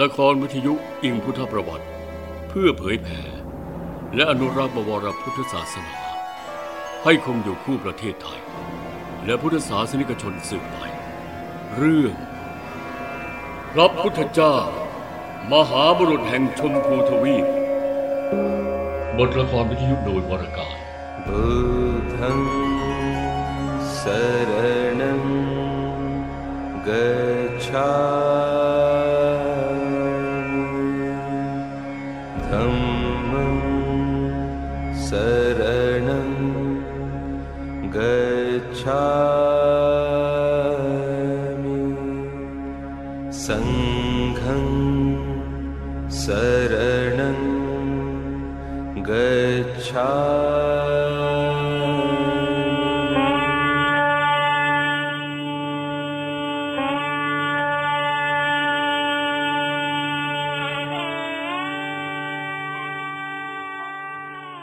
ละครวิทยุอิงพุทธประวัติ เพื่อเผยแผ่และอนุรักษ์บวรพุทธศาสนา ให้คงอยู่คู่ประเทศไทย และพุทธศาสนิกชนสืบไป เรื่องพระพุทธเจ้า มหาบุรุษแห่งชมพูทวีปบทละครวิทยุโดยวรการบูธังสรณังกัา धम्मं शरणं गच्छामि। सङ्घं शरणं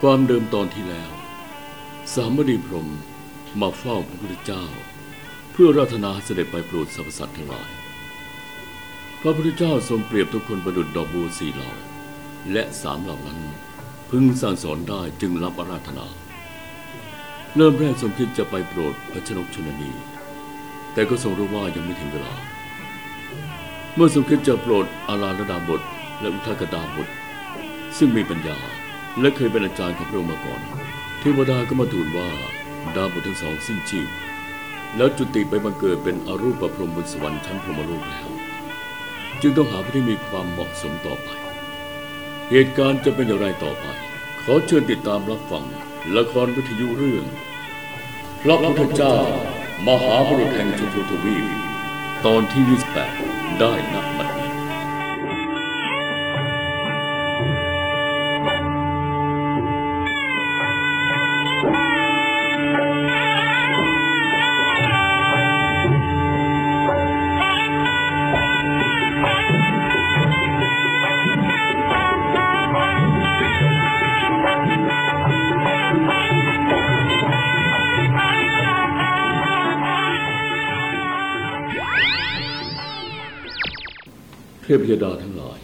ความเดิมตอนที่แล้ว สามดีพรมมาเฝ้าพระพุทธเจ้า เพื่อราธนาเสด็จไปโปรดสรรพสัตว์ทั้งหลาย พระพุทธเจ้าทรงเปรียบทุกคนประดุจดอกบัวสี่เหล่า และสามเหล่านั้น พึงสั่งสอนได้จึงรับอาราธนา เริ่มแรกทรงคิดจะไปโปรดพระชนกชนนี แต่ก็ทรงรู้ว่ายังไม่ถึงเวลา เมื่อทรงคิดจะโปรดอาราลดาบทและอุทกดาบทซึ่งมีปัญญา และเคยเป็นอาจารย์ของพระองค์มาก่อนเทวดาก็มาทูลว่าดาวบททั้งสองสิ้นชีพ แล้วจุติไปบังเกิดเป็นอรูปประพรมบนสวรรค์ชั้นพรหมโลกแล้ว จึงต้องหาผู้ที่มีความเหมาะสมต่อไป เหตุการณ์จะเป็นอย่างไรต่อไป ขอเชิญติดตามรับฟัง ละครวิทยุเรื่องพระพุทธเจ้ามหาบุรุษแห่งชมพูทวีปตอนที่ 28 ได้นับบัดนี้ ทพยดาทั้งหลาย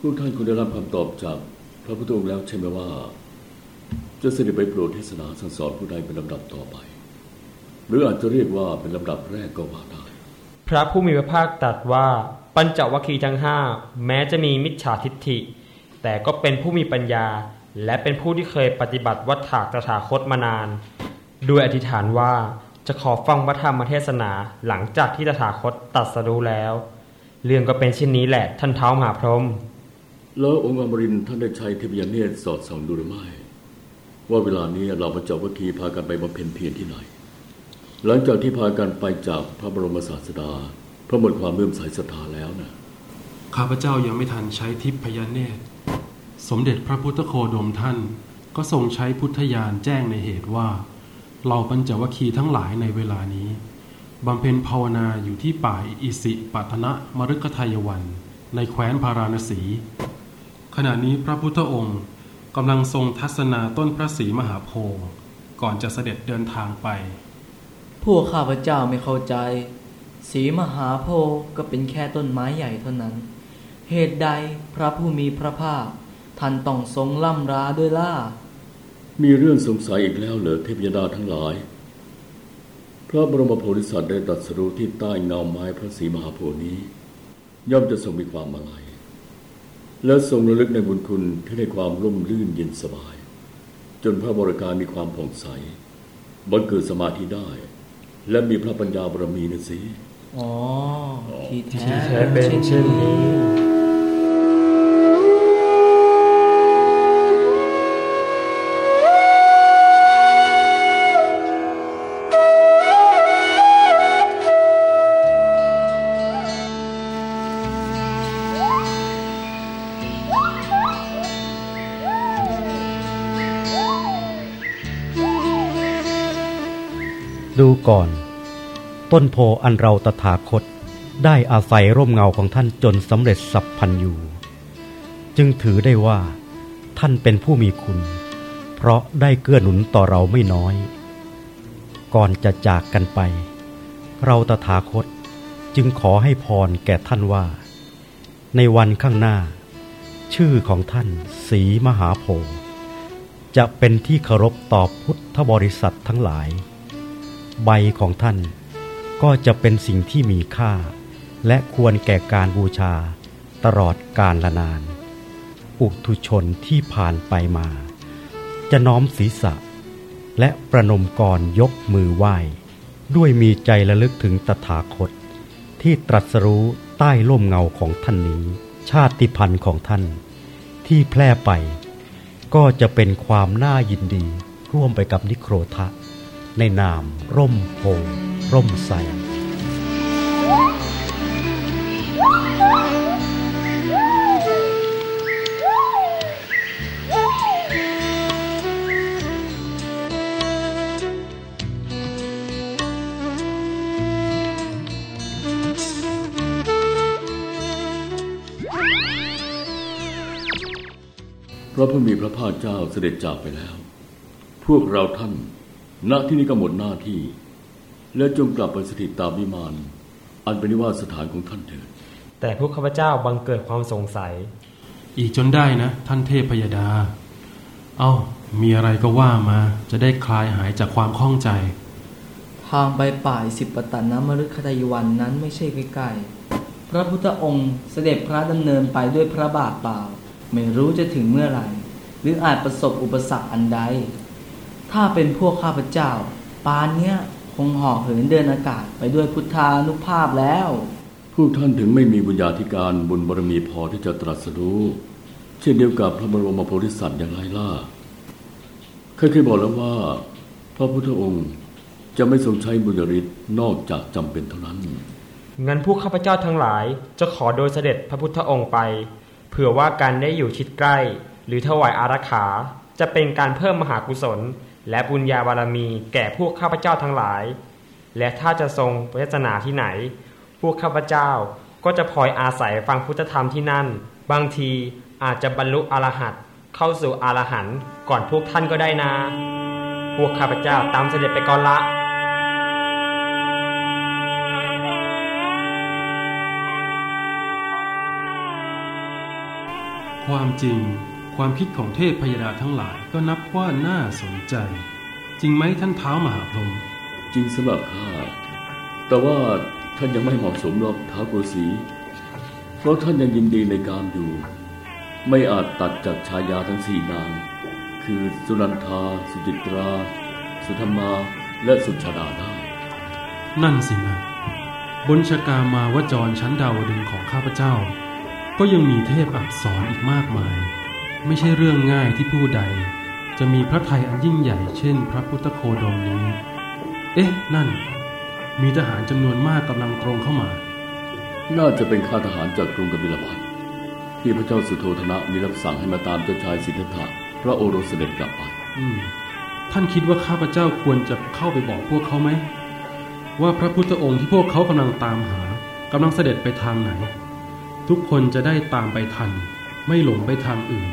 พวกท่านคงได้รับคำตอบจากพระพุทธองค์แล้วใช่ไหมว่า จะเสด็จไปโปรดเทศนาสั่งสอนผู้ใดเป็นลำดับต่อไป หรืออาจจะเรียกว่าเป็นลำดับแรกก็ว่าได้ พระผู้มีพระภาคตรัสว่าปัญจวัคคีย์ทั้งห้าแม้จะมีมิจฉาทิฏฐิ แต่ก็เป็นผู้มีปัญญา และเป็นผู้ที่เคยปฏิบัติวัฏถากตถาคตมานาน ด้วยอธิษฐานว่าจะขอฟังพระธรรมเทศนาหลังจากที่ตถาคตตรัสรู้แล้ว เรื่องก็เป็นเช่นนี้แหละ ท่านเท้ามหาพรหมแล้วองค์อมรินทร์ท่านได้ใช้เทพยาเนตรสอดส่องดูหรือไม่ ว่าเวลานี้เราพระเจ้าวัคคีพากันไปบำเพ็ญเพียรที่ไหน หลังจากที่พากันไปจากพระบรมศาสดาเพราะหมดความเลื่อมใสศรัทธาแล้วนะข้าพเจ้ายังไม่ทันใช้ทิพยเนตร สมเด็จพระพุทธโคดมท่าน ก็ทรงใช้พุทธญาณแจ้งในเหตุว่าเหล่าปัญจวัคคีย์ทั้งหลายในเวลานี้ บำเพ็ญภาวนาอยู่ที่ป่าอิสิปัตนะมฤคทายวัน ในแคว้นพาราณสี ขณะนี้พระพุทธองค์กำลังทรงทัศนาต้นพระศรีมหาโพธิ์ก่อนจะเสด็จเดินทางไป พวกข้าพเจ้าไม่เข้าใจสีมหาโพธิ์ก็เป็นแค่ต้นไม้ใหญ่เท่านั้น เหตุใดพระผู้มีพระภาคท่านต้องทรงล่ำราด้วยล่ะมีเรื่องสงสัยอีกแล้วเหรอเทพยดาทั้งหลาย พระบรมโพธิสัตว์ได้ตรัสรู้ที่ใต้เงาไม้พระศรีมหาโพธิ์นี้ ย่อมจะทรงมีความมาลัยและทรงระลึกในบุญคุณที่ให้ความร่มรื่นเย็นสบาย จนพระบริการมีความผ่องใสบังเกิดสมาธิได้ และมีพระปัญญาบารมีนะสิอ๋อที่แท้ที่แท้เป็นเช่นนี้ ดูก่อน ต้นโพอันเราตถาคตได้อาศัยร่มเงาของท่านจนสำเร็จสัพพันยูจึงถือได้ว่า ท่านเป็นผู้มีคุณ เพราะได้เกื้อหนุนต่อเราไม่น้อย ก่อนจะจากกันไป เราตถาคตจึงขอให้พรแก่ท่านว่า ในวันข้างหน้า ชื่อของท่านสีมหาโพจะเป็นที่เคารพต่อพุทธบริษัททั้งหลาย ใบของท่านก็จะเป็นสิ่งที่มีค่า และควรแก่การบูชาตลอดกาลละนานอุทุชนที่ผ่านไปมา จะน้อมศีรษะ และประนมกรยกมือไหว้ ด้วยมีใจระลึกถึงตถาคต ที่ตรัสรู้ใต้ร่มเงาของท่านนี้ ชาติพันธุ์ของท่าน ที่แพร่ไป ก็จะเป็นความน่ายินดีร่วมไปกับนิโครทะ ในนาม ร่มโพธิ์ร่มใสพระผู้มีพระภาคเจ้าเสด็จจากไปแล้ว พวกเราท่าน ณที่นี้ก็หมดหน้าที่ และจงกลับไปสถิตตามวิมาน อันเป็นนิวาสถานของท่านเถิด แต่พวกข้าพเจ้าบังเกิดความสงสัย อีกจนได้นะ ท่านเทพพยดา เอา้า มีอะไรก็ว่ามา จะได้คลายหายจากความข้องใจ ทางไปป่ายสิบปตันนมฤคทายวันนั้นไม่ใช่ใกล้ๆ พระพุทธองค์เสด็จพระดำเนินไปด้วยพระบาทเปล่า ไม่รู้จะถึงเมื่อไหร่ หรืออาจประสบอุปสรรคอันใด ถ้าเป็นพวกข้าพเจ้า ปานเนี้ยคงห่อเหินเดินอากาศไปด้วยพุทธานุภาพแล้ว พวกท่านถึงไม่มีบุญญาธิการบุญบารมีพอที่จะตรัสรู้ เช่นเดียวกับพระบรมโพธิสัตว์อย่างไรล่ะเคยเคยบอกแล้วว่า พระพุทธองค์จะไม่ทรงใช้บุญญาฤทธิ์นอกจากจำเป็นเท่านั้น งั้นพวกข้าพเจ้าทั้งหลายจะขอโดยเสด็จพระพุทธองค์ไป เผื่อว่าการได้อยู่ชิดใกล้ หรือถวายอารักขา จะเป็นการเพิ่มมหากุศล และบุญญาบารมีแก่พวกข้าพเจ้าทั้งหลาย และถ้าจะทรงพระเทศนาที่ไหน พวกข้าพเจ้าก็จะพลอยอาศัยฟังพุทธธรรมที่นั่น บางทีอาจจะบรรลุอรหัตเข้าสู่อรหันต์ก่อนพวกท่านก็ได้นะ พวกข้าพเจ้าตามเสด็จไปก่อนละความจริง ความคิดของเทพพยดาทั้งหลายก็นับว่าน่าสนใจ จริงไหมท่านเท้ามหาพรหมจริงสำหรับข้าแต่ว่าท่านยังไม่เหมาะสมหรอกท้าวโกสีเพราะท่านยังยินดีในการอยู่ ไม่อาจตัดจากชายาทั้งสี่นาง คือสุนันทา สุจิตรา สุธรรมาและสุชาดาได้ นั่นสินะบนชกามาวจรชั้นดาวดึงส์ของข้าพเจ้า ก็ยังมีเทพอักษรอีกมากมาย ไม่ใช่เรื่องง่ายที่ผู้ใด จะมีพระไทยอันยิ่งใหญ่เช่น พระพุทธโคดมนี้ เอ๊ะ นั่น มีทหารจำนวนมากกำลังตรงเข้ามา น่าจะเป็นข้าทหารจากกรุงกบิลพัทที่พระเจ้าสุโธธนะมีรับสั่งให้มาตามเจ้าชายสิทธัตถะพระโอรสเสด็จกลับไปอืมท่านคิดว่าข้าพเจ้าควรจะเข้าไปบอกพวกเขาไหม ว่าพระพุทธองค์ที่พวกเขากำลังตามหากำลังเสด็จไปทางไหน ทุกคนจะได้ตามไปทัน ไม่หลงไปทางอื่น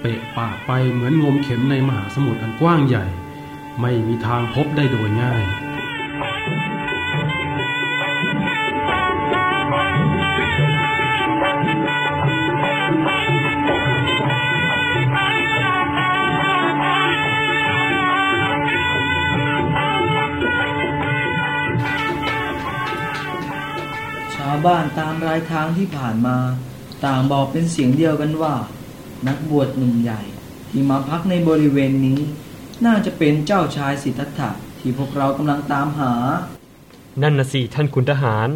เปะปากไปเหมือนงมเข็มในมหาสมุทรอันกว้างใหญ่ ไม่มีทางพบได้โดยง่ายชาวบ้านตามรายทางที่ผ่านมา ต่างบอกเป็นเสียงเดียวกันว่า นักบวชหนุ่มใหญ่ ที่มาพักในบริเวณนี้ น่าจะเป็นเจ้าชายสิทธัตถะที่พวกเรากำลังตามหา นั่นนะสิท่านคุณทหาร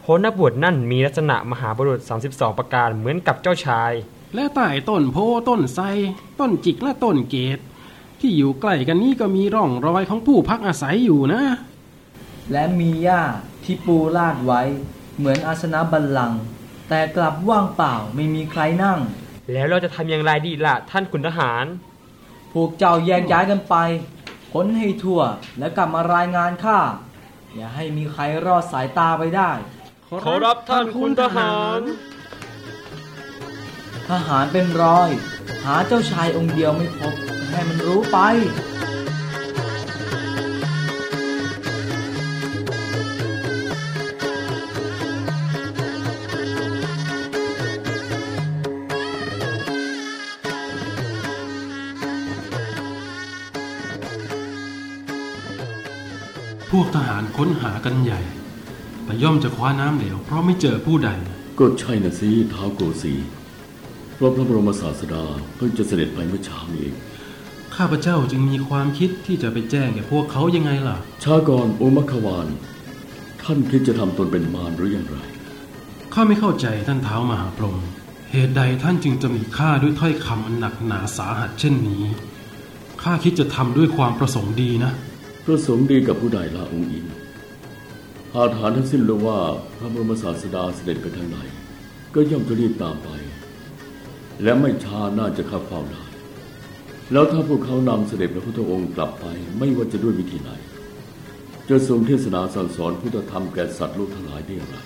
เพราะนักบวชนั่นมีลักษณะมหาบุรุษ 32 ประการเหมือนกับเจ้าชาย และใต้ต้นโพต้นไทรต้นจิกและต้นเกตที่อยู่ใกล้กันนี้ก็มีร่องรอยของผู้พักอาศัยอยู่นะ และมีหญ้าที่ปูลาดไว้ เหมือนอาสนะบัลลังก์แต่กลับว่างเปล่าไม่มีใครนั่ง แล้วเราจะทำอย่างไรดีล่ะท่านคุณทหาร พวกเจ้าแยกย้ายกันไปค้นให้ทั่วแล้วกลับมารายงานข้าอย่าให้มีใครรอดสายตาไปได้ ขอรับท่านคุณทหาร ทหารเป็นร้อย หาเจ้าชายองค์เดียวไม่พบให้มันรู้ไป กทหารค้นหากันใหญ่ แต่ย่อมจะคว้าน้ำเหลวเพราะไม่เจอผู้ใด ก็ใช่นะสิเท้าวโกสีเพราะพระบรมศาสดาเพิ่งจะเสด็จไปเมื่อเช้านี้เอง ข้าพเจ้าจึงมีความคิดที่จะไปแจ้งแก่พวกเขายังไงล่ะช้าก่อนโอมัคควาน ท่านคิดจะทำตนเป็นมารหรืออย่างไร ข้าไม่เข้าใจท่านเท้ามหาพรหม เหตุใดท่านจึงจะมีข้าด้วยถ้อยคำอันหนักหนาสาหัสเช่นนี้ ข้าคิดจะทำด้วยความประสงค์ดีนะ ประสงค์ดีกับผู้ใดละองค์อินหาฐานทั้งสิ้นรู้ว่าพระบรมศาสดาเสด็จไปทางไหนก็ย่อมจะรีบตามไป และไม่ช้าน่าจะเข้าเฝ้าได้แล้วถ้าพวกเขานำเสด็จพระพุทธองค์กลับไป ไม่ว่าจะด้วยวิธีไหน จะทรงเทศนาสั่งสอนพุทธธรรมแก่สัตว์โลกทั้งหลายได้อย่างไร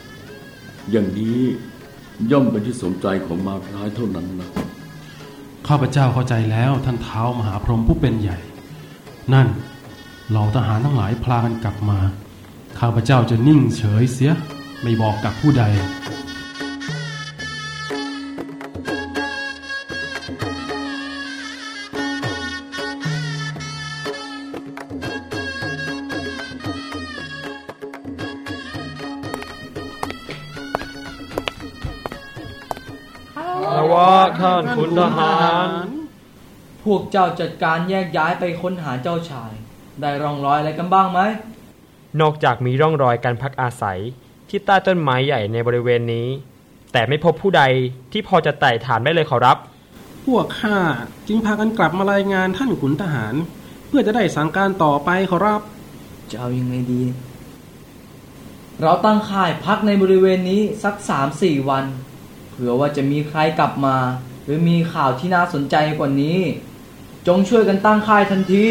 อย่างนี้ย่อมเป็นที่สมใจของมารร้ายเท่านั้นนะข้าพเจ้าเข้าใจแล้วท่านเท้ามหาพรหมผู้เป็นใหญ่ นั่น เหล่าทหารทั้งหลายพลากันกลับมา ข้าพเจ้าจะนิ่งเฉยเสียไม่บอกกับผู้ใดนว่าท่านคุณทหาร พวกเจ้าจัดการแยกย้ายไปค้นหาเจ้าชาย ได้ร่องรอยอะไรกันบ้างไหม นอกจากมีร่องรอยการพักอาศัยที่ใต้ต้นไม้ใหญ่ในบริเวณนี้ แต่ไม่พบผู้ใดที่พอจะไต่ฐานได้เลยขอรับ พวกข้าจึงพากันกลับมารายงานท่านขุนทหาร เพื่อจะได้สั่งการต่อไปขอรับ จะเอายังไงดี เราตั้งค่ายพักในบริเวณนี้สักสามสี่วันเผื่อว่าจะมีใครกลับมา หรือมีข่าวที่น่าสนใจกว่านี้ จงช่วยกันตั้งค่ายทันที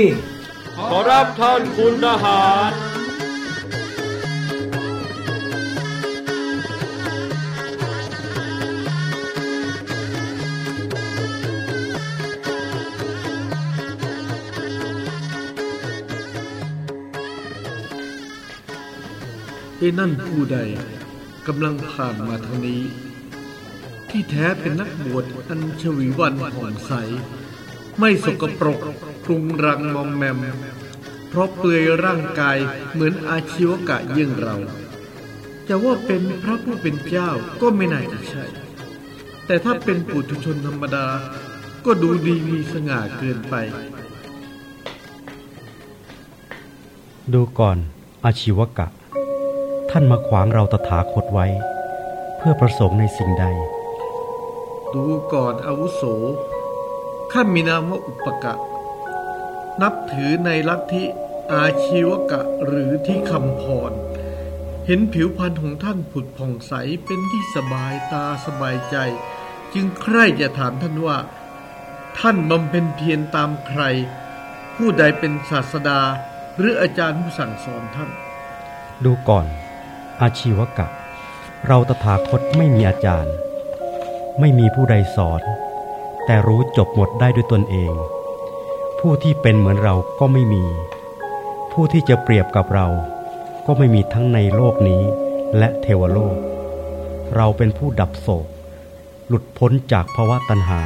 ขอรับท่านคุณทหารไอ้นั่นผู้ใดกำลังผ่านมาทางนี้ ที่แท้เป็นนักบวชอันชวีวันผ่องใส ไม่สกปรกกรุงรังมอมแมม เพราะเปลือยร่างกายเหมือนอาชีวกะเยี่ยงเรา จะว่าเป็นพระผู้เป็นเจ้าก็ไม่น่าจะใช่ แต่ถ้าเป็นปุถุชนธรรมดา ก็ดูดีมีสง่าเกินไป ดูก่อนอาชีวกะ ท่านมาขวางเราตถาคตไว้ เพื่อประสงค์ในสิ่งใด ดูก่อนอาวุโส ข้ามีนามว่าอุปกะ นับถือในลัทธิอาชีวกะหรือที่คำพร เห็นผิวพรรณของท่านผุดผ่องใสเป็นที่สบายตาสบายใจ จึงใคร่จะถามท่านว่า ท่านบำเพ็ญเพียรตามใคร ผู้ใดเป็นศาสดา หรืออาจารย์ผู้สั่งสอนท่าน ดูก่อน อาชีวกะ เราตถาคตไม่มีอาจารย์ ไม่มีผู้ใดสอน แต่รู้จบหมดได้ด้วยตนเอง ผู้ที่เป็นเหมือนเราก็ไม่มี ผู้ที่จะเปรียบกับเรา ก็ไม่มีทั้งในโลกนี้ และเทวโลก เราเป็นผู้ดับโศก หลุดพ้นจากภาวะตัณหา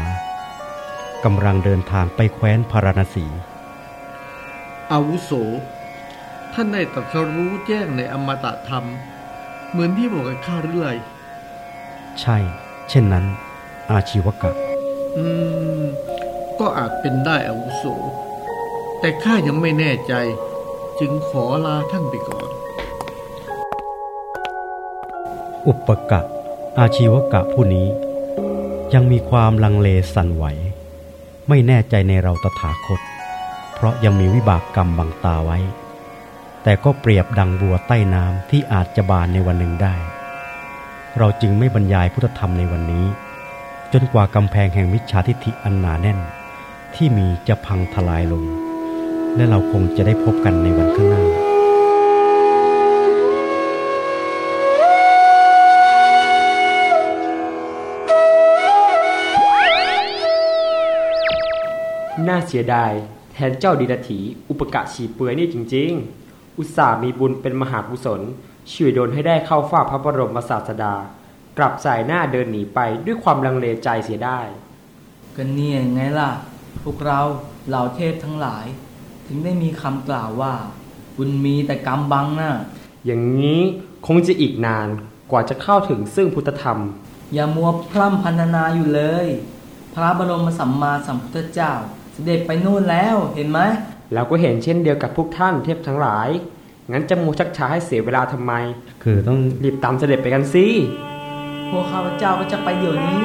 กำลังเดินทางไปแคว้นพาราณสี อาวุโส ท่านได้ตรัสรู้แจ้งในอมตะธรรม เหมือนที่บอกกับข้าหรือไรใช่ เช่นนั้น อาชีวกะ อืม ก็อาจเป็นได้อาวุโส แต่ข้ายังไม่แน่ใจ จึงขอลาท่านไปก่อน อุปกะ อาชีวกะผู้นี้ ยังมีความลังเลสั่นไหว ไม่แน่ใจในเราตถาคต เพราะยังมีวิบากกรรมบังตาไว้ แต่ก็เปรียบดังบัวใต้น้ำที่อาจจะบานในวันหนึ่งได้ เราจึงไม่บรรยายพุทธธรรมในวันนี้ จนกว่ากำแพงแห่งมิจฉาทิฏฐิอันหนาแน่น ที่มีจะพังทลายลง และเราคงจะได้พบกันในวันข้างหน้าน่าเสียดายแทนเจ้าดีดาถี อุปกะฉีเปือยนี่จริง ๆ อุตส่าห์มีบุญเป็นมหากุศลช่วยโดนให้ได้เข้าฝ้าพระบรมศาสดา กลับสายหน้าเดินหนีไปด้วยความลังเลใจเสียได้ก็เนี่ยไงล่ะ พวกเราเหล่าเทพทั้งหลาย ถึงได้มีคำกล่าวว่าคุณมีแต่กรรมบังนะ่ะอย่างนี้คงจะอีกนานกว่าจะเข้าถึงซึ่งพุทธธรรม อย่ามัวพร่ำพันนาอยู่เลย พระบรมสัมมาสัมพุทธเจ้า เสด็จไปนู่นแล้วเห็นไหมแล้วก็เห็นเช่นเดียวกับพวกท่านเทพทั้งหลาย งั้นจะมูชักช้าให้เสียเวลาทำไม คือต้องรีบตามเสด็จไปกันสิ พวกข้าพเจ้าก็จะไปเดี๋ยวนี้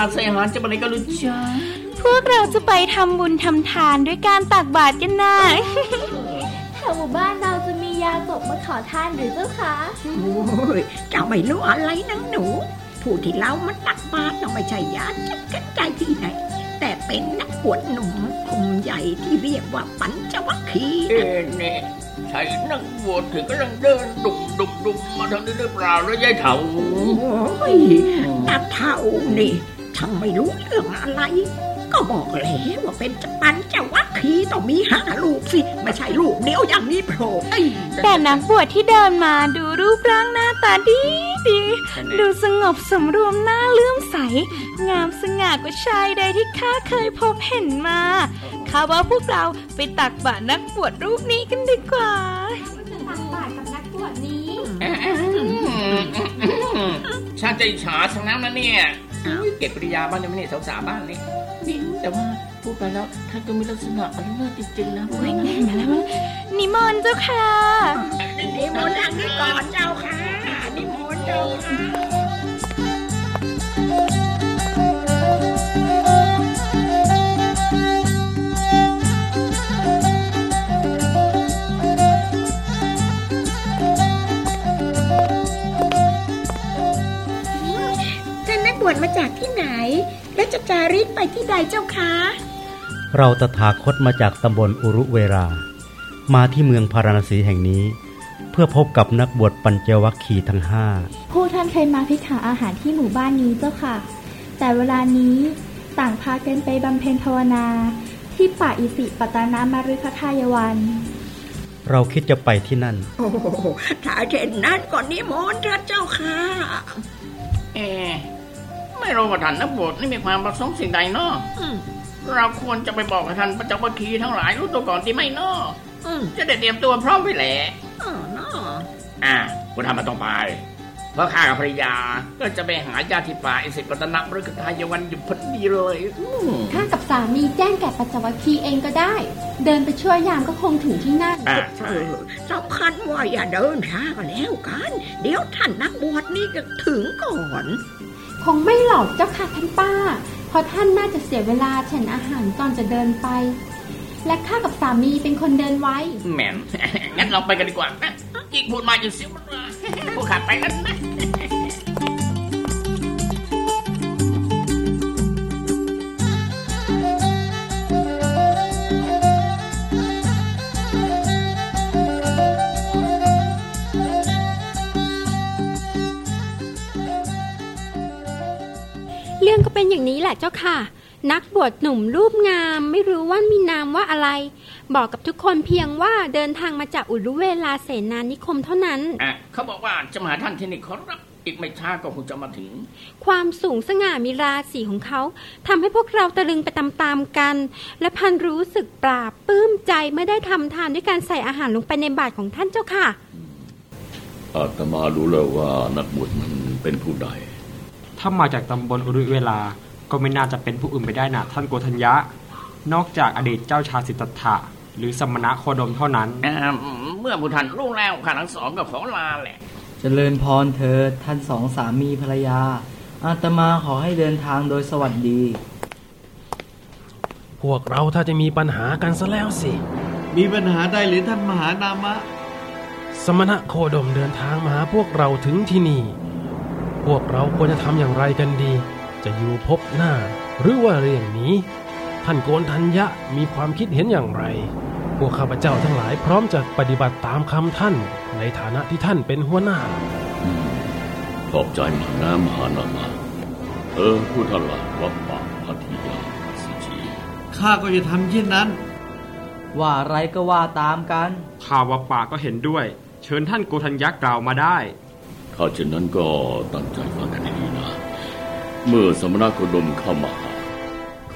าดใส่อาหารจะไปไหนก็รู้จ้าพวกเราจะไปทำบุญทำทานด้วยการตักบาตรกันนะแถวหมู่บ้านเราจะมียาตกมาขอทานหรือเจ้าคะโอ้ยเจ้าไม่รู้อะไรนังหนู ผู้ที่เรามันตักบาตรน่ะไม่ใช่ยาจัดกันใจที่ไหน แต่เป็นนักบวชหนุ่มกลุ่มใหญ่ที่เรียกว่าปัญจวัคคีย์เอ๊นะเนี่ยใช่นักบวชถึงกำลังเดินดุมดุมดุมมาทางนี้หรือเปล่าแล้วยายเถาโอ้ยตาเท่านี่ ช่างไม่รู้เรื่องอะไร ก็บอกแล้วว่าเป็นปัญจวัคคีย์ต้องมีห้าลูกสิ ไม่ใช่ลูกเดียวอย่างนี้โผล่เอ้ยแต่นักบวชที่เดินมาดูรูปร่างหน้าตาดีดี ดูสงบสำรวมหน้าเลื่อมใส งามสง่ากว่าชายใดที่ข้าเคยพบเห็นมาข้าว่าพวกเราไปตักบาตรนักบวชรูปนี้กันดีกว่าตักบาตรกับนักบวชนี้ช่างใจฉาทั้งนั้นนะเนี่ย เก็บปริยาบ้านยังไม่เนี่ยสาวๆบ้านนี่นี่แต่ว่าพูดไปแล้วท่านก็มีลักษณะอันน่าจริงๆนะนิมนต์เจ้าค่ะนิมนต์ทางนี้ก่อนเจ้าค่ะนิมนต์เจ้าค่ะ วชมาจากที่ไหน และจะจาริกไปที่ใดเจ้าคะ เราตถาคตมาจากตำบลอุรุเวรา มาที่เมืองพาราณสีแห่งนี้ เพื่อพบกับนักบวชปัญจวัคคีย์ทั้งห้าผู้ท่านเคยมาพิขาอาหารที่หมู่บ้านนี้เจ้าค่ะ แต่เวลานี้ต่างพากันไปบำเพ็ญภาวนา ที่ป่าอิสิปตานามารุคทายวันเราคิดจะไปที่นั่น โอ้โหถ้าเช่นนั้นก่อนนิมนต์เถิดเจ้าค่ะ เอ๊ะ ไม่รู้ว่าท่านนักบวชนี่มีความประสงค์สิ่งใดเนาะอืมเราควรจะไปบอกกับท่านประจักษ์วัคคีย์ทั้งหลายรู้ตัวก่อนที่ไม่เนาะอืมจะได้เตรียมตัวพร้อมไว้แหละอ๋อเนาะอะคุณทำมาต้องไปเพราะข้ากับภรรยาก็จะไปหาญาติที่ป่าอิสิปตนมฤคทายวันอยู่พอดีเลยอืมข้ากับสามีแจ้งแก่ปัจจวัคคีย์เองก็ได้ เดินไปช่วยยามก็คงถึงที่นั่นอะเออสำคัญว่าอย่าเดินช้าก็แล้วกัน เดี๋ยวท่านนักบวชนี่ก็ถึงก่อน คงไม่หรอกเจ้าค่ะท่านป้า เพราะท่านน่าจะเสียเวลาฉันอาหารก่อนจะเดินไป และข้ากับสามีเป็นคนเดินไว้แหมงั้นเราไปกันดีกว่านะอีกพูดมาอยู่เสียมันมาพวกข้าไปแล้วนะ องก็เป็นอย่างนี้แหละเจ้าค่ะ นักบวชหนุ่มรูปงามไม่รู้ว่ามีนามว่าอะไร บอกกับทุกคนเพียงว่าเดินทางมาจากอุรุเวลาเสนานิคมเท่านั้นอะเขาบอกว่าจะมาหาท่านที่นี่ขอรับอีกไม่ช้าก็คงจะมาถึง ความสูงสง่ามีราศีของเขาทำให้พวกเราตะลึงไปตามๆกัน และพันรู้สึกปราบปลื้มใจไม่ได้ทำทานด้วยการใส่อาหารลงไปในบาตรของท่านเจ้าค่ะ อาตมารู้แล้วว่านักบวชมันเป็นผู้ใด ถ้ามาจากตำบลอุรุเวลา ก็ไม่น่าจะเป็นผู้อื่นไปได้นะท่านโกธัญญะ นอกจากอดีตเจ้าชายสิทธัตถะหรือสมณะโคดมเท่านั้นอ่าเมื่อผู้ท่านรู้แล้วข้าทั้งสองก็ขอลาแหละเจริญพรเถิดท่านสองสามีภรรยา อาตมาขอให้เดินทางโดยสวัสดี พวกเราถ้าจะมีปัญหากันซะแล้วสิ มีปัญหาใดหรือท่านมหานามะ สมณะโคดมเดินทางมาหาพวกเราถึงที่นี่ พวกเราควรจะทำอย่างไรกันดี จะอยู่พบหน้า หรือว่าเรื่องนี้ ท่านโกนทัญญะมีความคิดเห็นอย่างไร พวกข้าพเจ้าทั้งหลายพร้อมจะปฏิบัติตามคำท่าน ในฐานะที่ท่านเป็นหัวหน้า ขอบใจมากนะมหานามาเออผู้ท่านละวัดป่าพัทยาสิชีข้าก็จะทำเช่นนั้น ว่าอะไรก็ว่าตามกันข่าวว่าป่าก็เห็นด้วย เชิญท่านโกธัญยักษ์กล่าวมาได้ถ้าเช่นนั้นก็ตั้งใจฟังกันดีๆนะ เมื่อสมณโคดมเข้ามาหา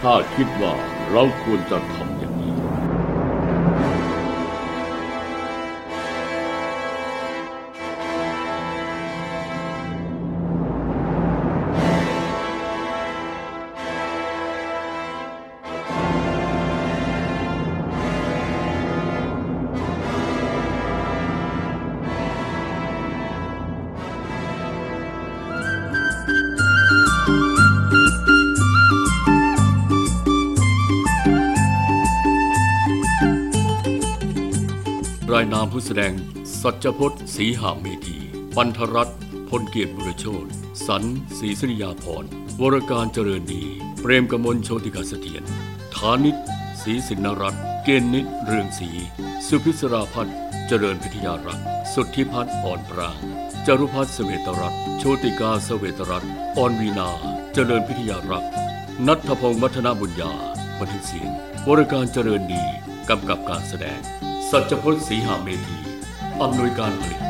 ข้าคิดว่าเราควรจะทำ นี้รายนามผู้แสดง สัจพจน์ศรีหาเมธีปันธรัตน์พลเกียรติบุรโชตสันศรีสริยาพรวรการเจริญดี เปรมกมลโชติกาเสถียรฐานิตศรีสินรัตน์เกณฑ์นิตเรืองศรีสุพิศราพัฒน์เจริญพิทยารักษ์สุทธิพัฒน์อ่อนปรางจารุพัฒน์เสวตรัตน์โชติกาเสวตรัตน์อ่อนวีนาเจริญพิทยารักษ์นัทพงศ์วัฒนบุญญาบันทึกเสียงวรการเจริญดีกำกับการแสดง สัจพจน์สีหาเมธีอำนวยการผลิต